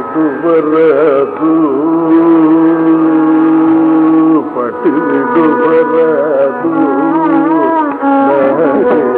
విడువరదు పటి విడువరదు నాడే పటి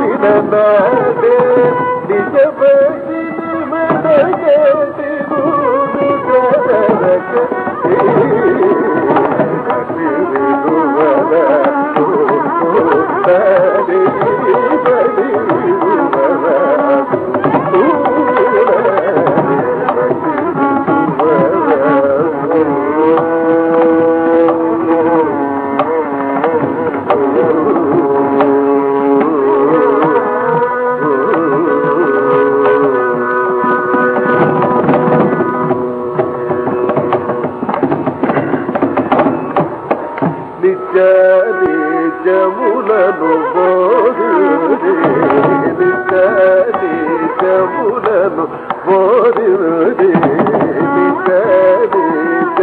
భగిరి పుట్టిన నిజ భగిరి